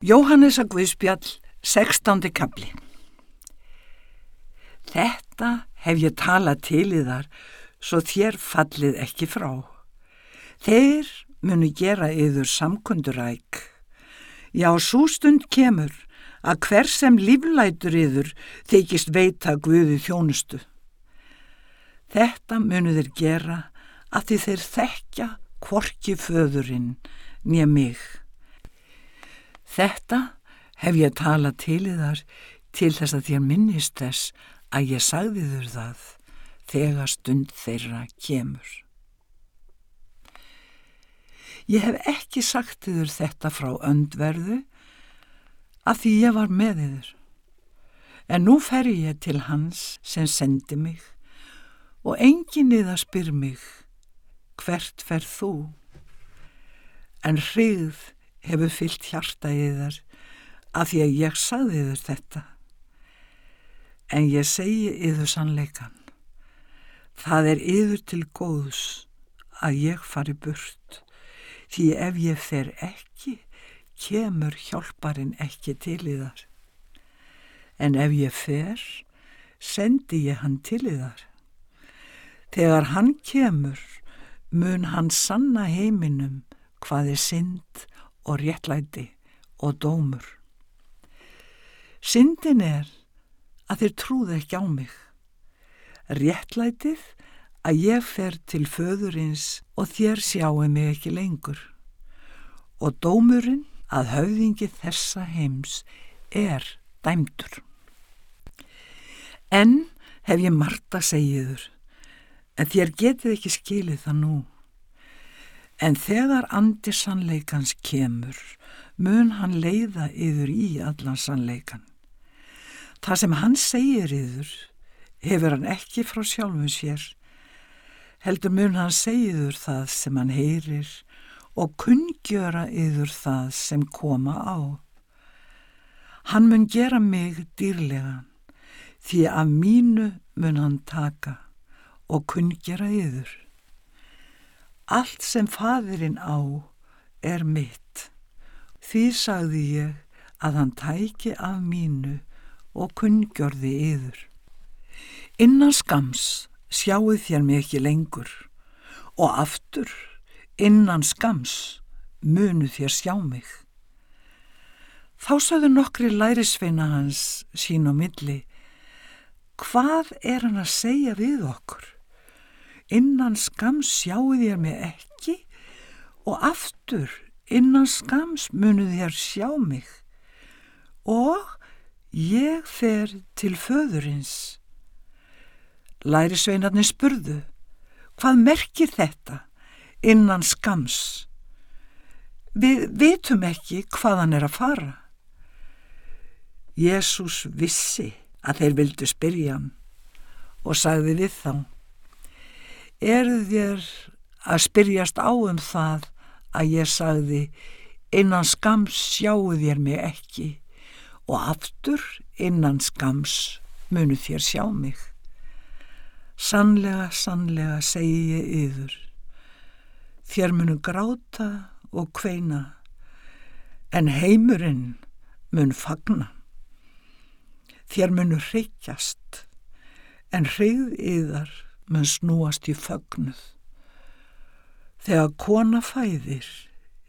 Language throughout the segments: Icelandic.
Jóhannesa Guðspjall, 16. kapli Þetta hef ég talað til í þar, svo þér fallið ekki frá. Þeir munu gera yður samkunduræk. Já, svo stund kemur að hver sem líflætur yður þykist veita Guði þjónustu. Þetta munu þeir gera að því þeir þekkja kvorki föðurinn nýja mig. Þetta hef ég talað til þar til þess að þér minnist þess að ég sagði þur það þegar stund þeirra kemur. Ég hef ekki sagt þur þetta frá öndverðu af því ég var með þur. En nú fer ég til hans sem sendi mig og engin niða spyr mig hvert fer þú? En hrigð hefur fyllt hjarta í þar af því að ég sagði þur þetta. En ég segi yður sannleikan. Það er yður til góðs að ég fari burt, því ef ég fer ekki, kemur hjálparinn ekki til í þar. En ef ég fer, sendi ég hann til í þar. Þegar hann kemur, mun hann sanna heiminum hvað er synd og réttlæti og dómur. Syndin er að þeir trúðu ekki á mig. Réttlætið að ég fer til föðurins og þér sjáu mig ekki lengur. Og dómurinn að höfðingi þessa heims er dæmdur. En hef ég margt að segja þur, en þér getið ekki skilið það nú. En þegar andi sannleikans kemur, mun hann leiða yður í allan sannleikan. Það sem hann segir yður hefur hann ekki frá sjálfum sér. Heldur mun hann segiður það sem hann heyrir og kunngjöra yður það sem koma á. Hann mun gera mig dýrlegan því að mínu mun hann taka og kunngjöra yður. Allt sem fadirinn á er mitt. Því sagði ég að hann tæki af mínu og kunngjörði yður. Innan skams sjáu þér mig ekki lengur og aftur innan skams munu þér sjá mig. Þá sögðu nokkri lærisveina hans sín á milli. Hvað er hann að segja við okkur? Innan skams sjáu þér mig ekki og aftur innan skams munu þér sjá mig og ég fer til föðurins. Lærisveinarnir spurðu, hvað merkir þetta innan skams? Við vitum ekki hvað hann er að fara. Jésús vissi að þeir vildu spyrja hann og sagði við þá eru þér að spyrjast á um það að ég sagði innan skams sjáu þér mig ekki og aftur innan skams munu þér sjá mig. Sannlega, sannlega segi ég yður. Þér munu gráta og kveina en heimurinn mun fagna. Þér munu hreikjast en hrigð yðar mun snúast í fögnuð. Þegar kona fæðir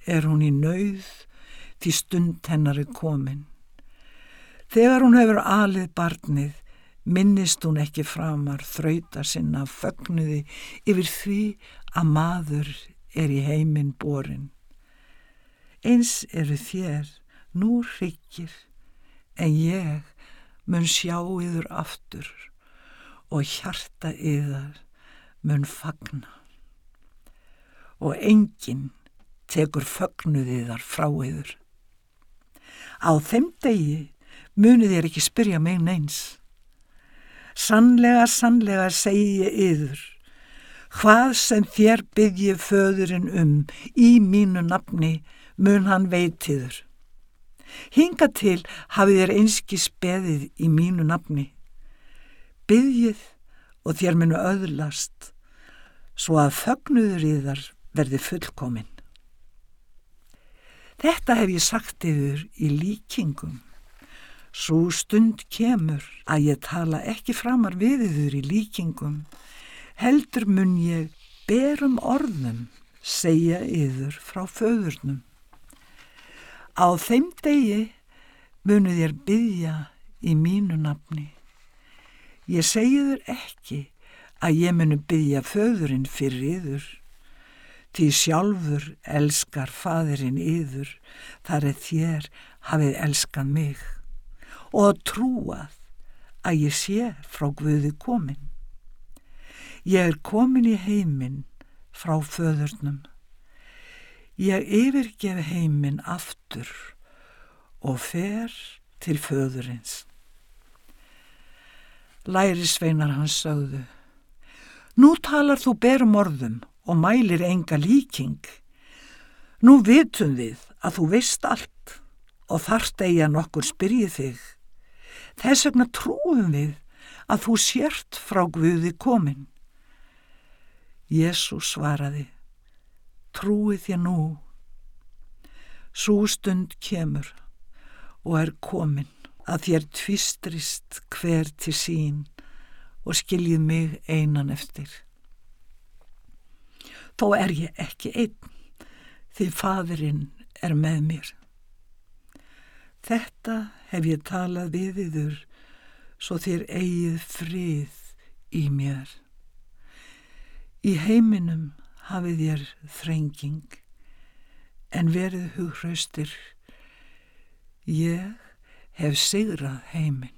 er hún í nauð því stund hennar er komin. Þegar hún hefur alið barnið minnist hún ekki framar þrauta sinna fögnuði yfir því að maður er í heiminn borin. Eins eru þér nú hryggir en ég mun sjá yður aftur og hjarta yðar mun fagna og enginn tekur fögnuðiðar frá yður. Á þeim degi munið þér ekki spyrja mig neins. Sannlega, sannlega segi ég yður, hvað sem þér byggji föðurinn um í mínu nafni mun hann veitiður. Hinga til hafið þér einski speðið í mínu nafni byggjið og þér munu öðlast svo að fögnuður í þar verði fullkominn. Þetta hef ég sagt yfir í líkingum. Svo stund kemur að ég tala ekki framar við yfir í líkingum. Heldur mun ég berum orðum segja yfir frá föðurnum. Á þeim degi munu þér byggja í mínu nafni. Ég segi þur ekki að ég munu byggja föðurinn fyrir yður. Því sjálfur elskar fadirinn yður, þar er þér hafið elskan mig og trúað að ég sé frá Guði komin. Ég er komin í heiminn frá föðurnum. Ég yfirgef heiminn aftur og fer til föðurins. Lærisveinar hans sögðu, nú talar þú berum orðum og mælir enga líking. Nú vitum við að þú veist allt og þarft eiga nokkur spyrjið þig. Þess vegna trúum við að þú sért frá Guði komin. Jésús svaraði, trúið þér nú. Svo stund kemur og er komin að þér tvistrist hver til sín og skiljið mig einan eftir. Þó er ég ekki einn, því fadurinn er með mér. Þetta hef ég talað við yður, svo þér eigið frið í mér. Í heiminum hafið þér þrenging, en verið hugraustir. Ég hef sigrað heiminn.